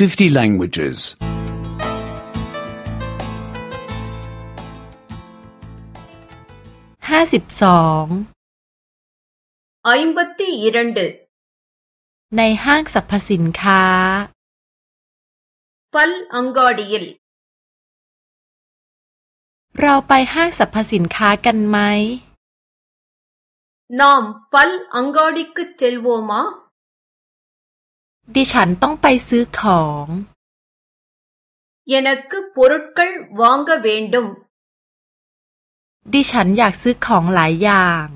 50 languages. 52 52ในห้างสรรพสินค้าพ ல ் அ ங ் க ா ட ிเราไปห้างสรรพสินค้ากันไหมนா ம ் பல் அங்காடிக்குச் ச ดิฉันต้องไปซื้อของยานักปูรุตกลว ள งกเวนดุมดิฉันอยากซื้อของหลายอย่าง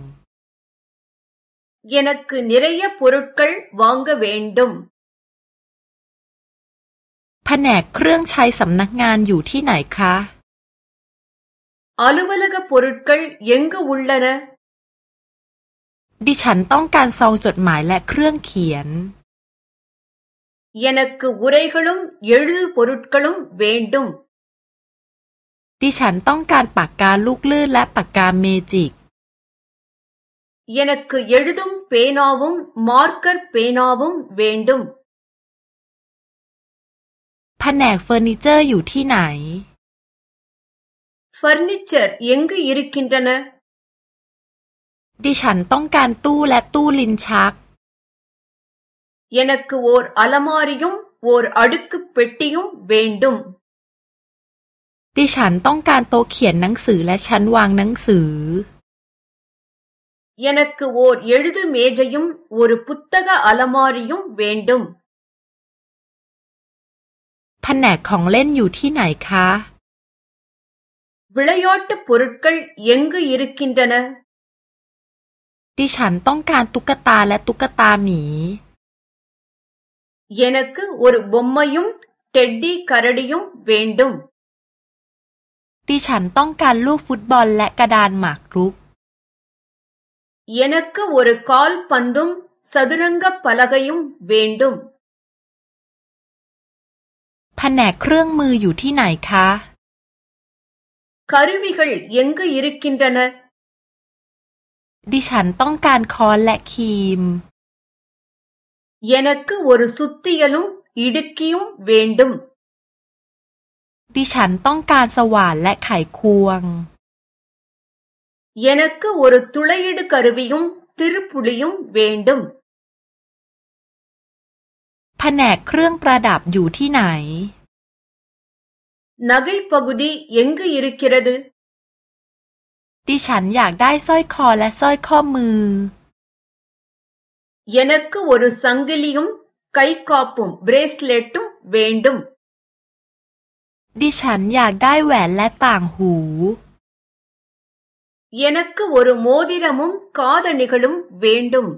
ยานักนิรยை ய பொருட்கள் வாங்க வ ேแผนกเครื่องใช้สำนักงานอยู่ที่ไหนคะ அ ல ுว ல க பொருட்கள் எங்கு உ ลลนะดิฉันต้องการซองจดหมายและเครื่องเขียน எனக்கு உரைகளும் எழுது பொருட்களும் வேண்டும் ดิฉันต้องการปากกาลูกเลื่นและปากกาเมจิก எனக்கு எழுதும் பேனாவும் மார்க்கர் பேனாவும் வேண்டும் แผนกเฟอร์นิเจอร์อยู่ที่ไหน เฟอร์นิเจอร์ยังก็ยு க ் க ி ன ்นะดิฉันต้องการตู้และตู้ลิ้นชัก எ ன นักு ஓர் அ ல ம ா ர ม ய ு ம ் ஓர் அ ட ร์อดุกெ ட ் ட ி ய ு ம ் வ ே ண ் ட ுดิฉันต้องการโตเขียนหนังสือและชั้นวางหนังสือ எ นัก க ு ஓர் எ ยுดு ம ே ஜ ைยุม் ஒரு ப ு த ் த กาอ ம ล ர ிอริยุมเวนดุมแผนกของเล่นอยู่ที่ไหนคะวิายอตต์ปุรุกลยังก็ยิ่งกินดนะดิฉันต้องการตุ๊กตาและตุ๊กตาหมี எ ன க ் க ก ஒரு ร์บ் ம ม ய ு ம ் டெட்டி கரடியும் வேண்டும் ดิฉันต้องการลูกฟุตบอลและกระดานหมากรุกเยนักก็วอร์คอลปันดุมสัดวรังกับพลักายุมเวนดุมแผนกเครื่องมืออยู่ที่ไหนคะคารุวิกลยังก็ยิริกินดันะดิฉันต้องการคอนและครีม எனக்கு ஒரு சுத்தியலும் இடுக்கியும் வேண்டும் ดิฉันต้องการสว่านและไขควง எனக்கு ஒரு துளையிடு கருவியும் திருப்புளியும் வேண்டும் แผนกเครื่องประดับอยู่ที่ไหน நகை பகுதி எங்கு இருக்கிறது ดิฉันอยากได้สร้อยคอและสร้อยข้อมือ எனக்கு ஒரு சங்கிலியும் கை காப்பும் பிரேஸ்லெட்டும் வேண்டும் ஹூ எனக்கு ஒரு மோதிரமும் காதணிகளும் வேண்டும்